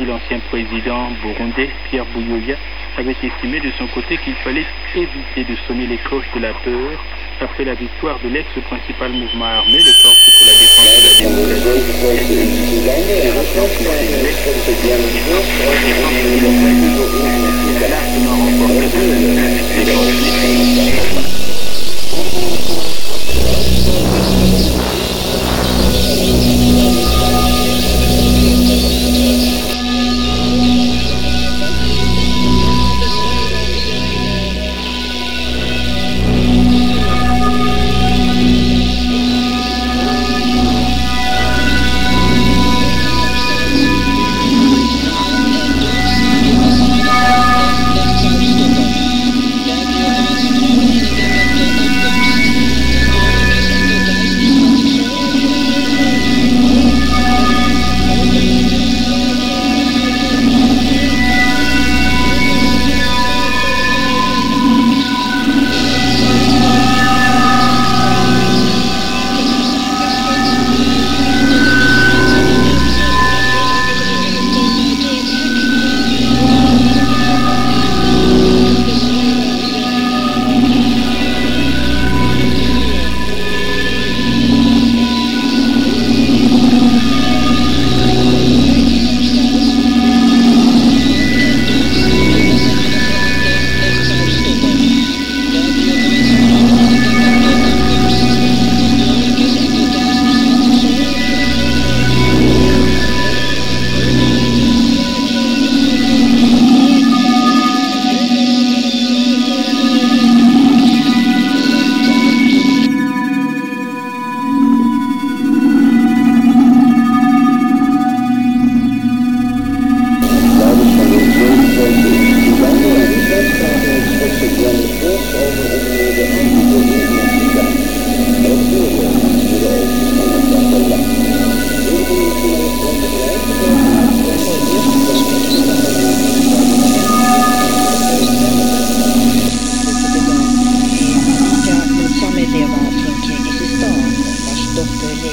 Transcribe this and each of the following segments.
l'ancien président burundais Pierre Bouyoya, avait estimé de son côté qu'il fallait éviter de sonner les cloches de la peur après la victoire de l'ex-principal mouvement armé, les forces pour la défense de la démocratie,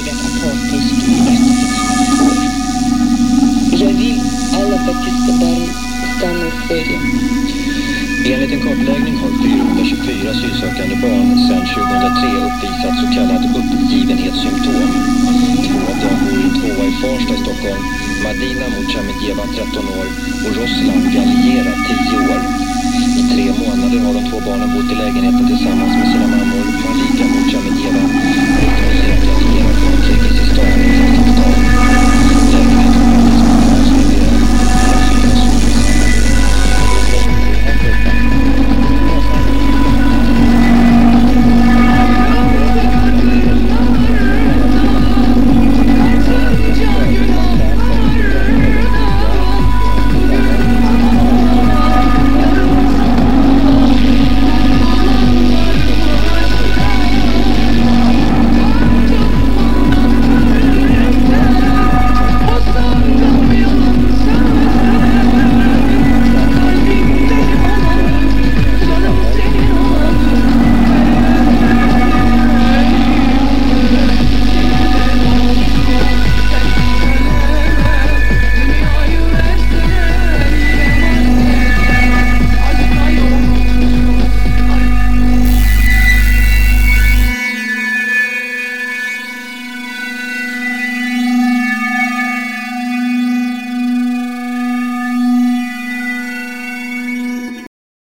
legat apatisk i Jag vill alla baptiska barn stanna i Sverige. Enligt en kartläggning har 424 asylsökande barn sedan 2003 uppvisat så kallat uppgivenhetssymptom. Två av dem bor i en tvåa i Farsta i Stockholm. Madina Muchamedjeva, 13 år, och Roslan Galliera, 10 år. I tre månader har de två barnen bott i lägenheten tillsammans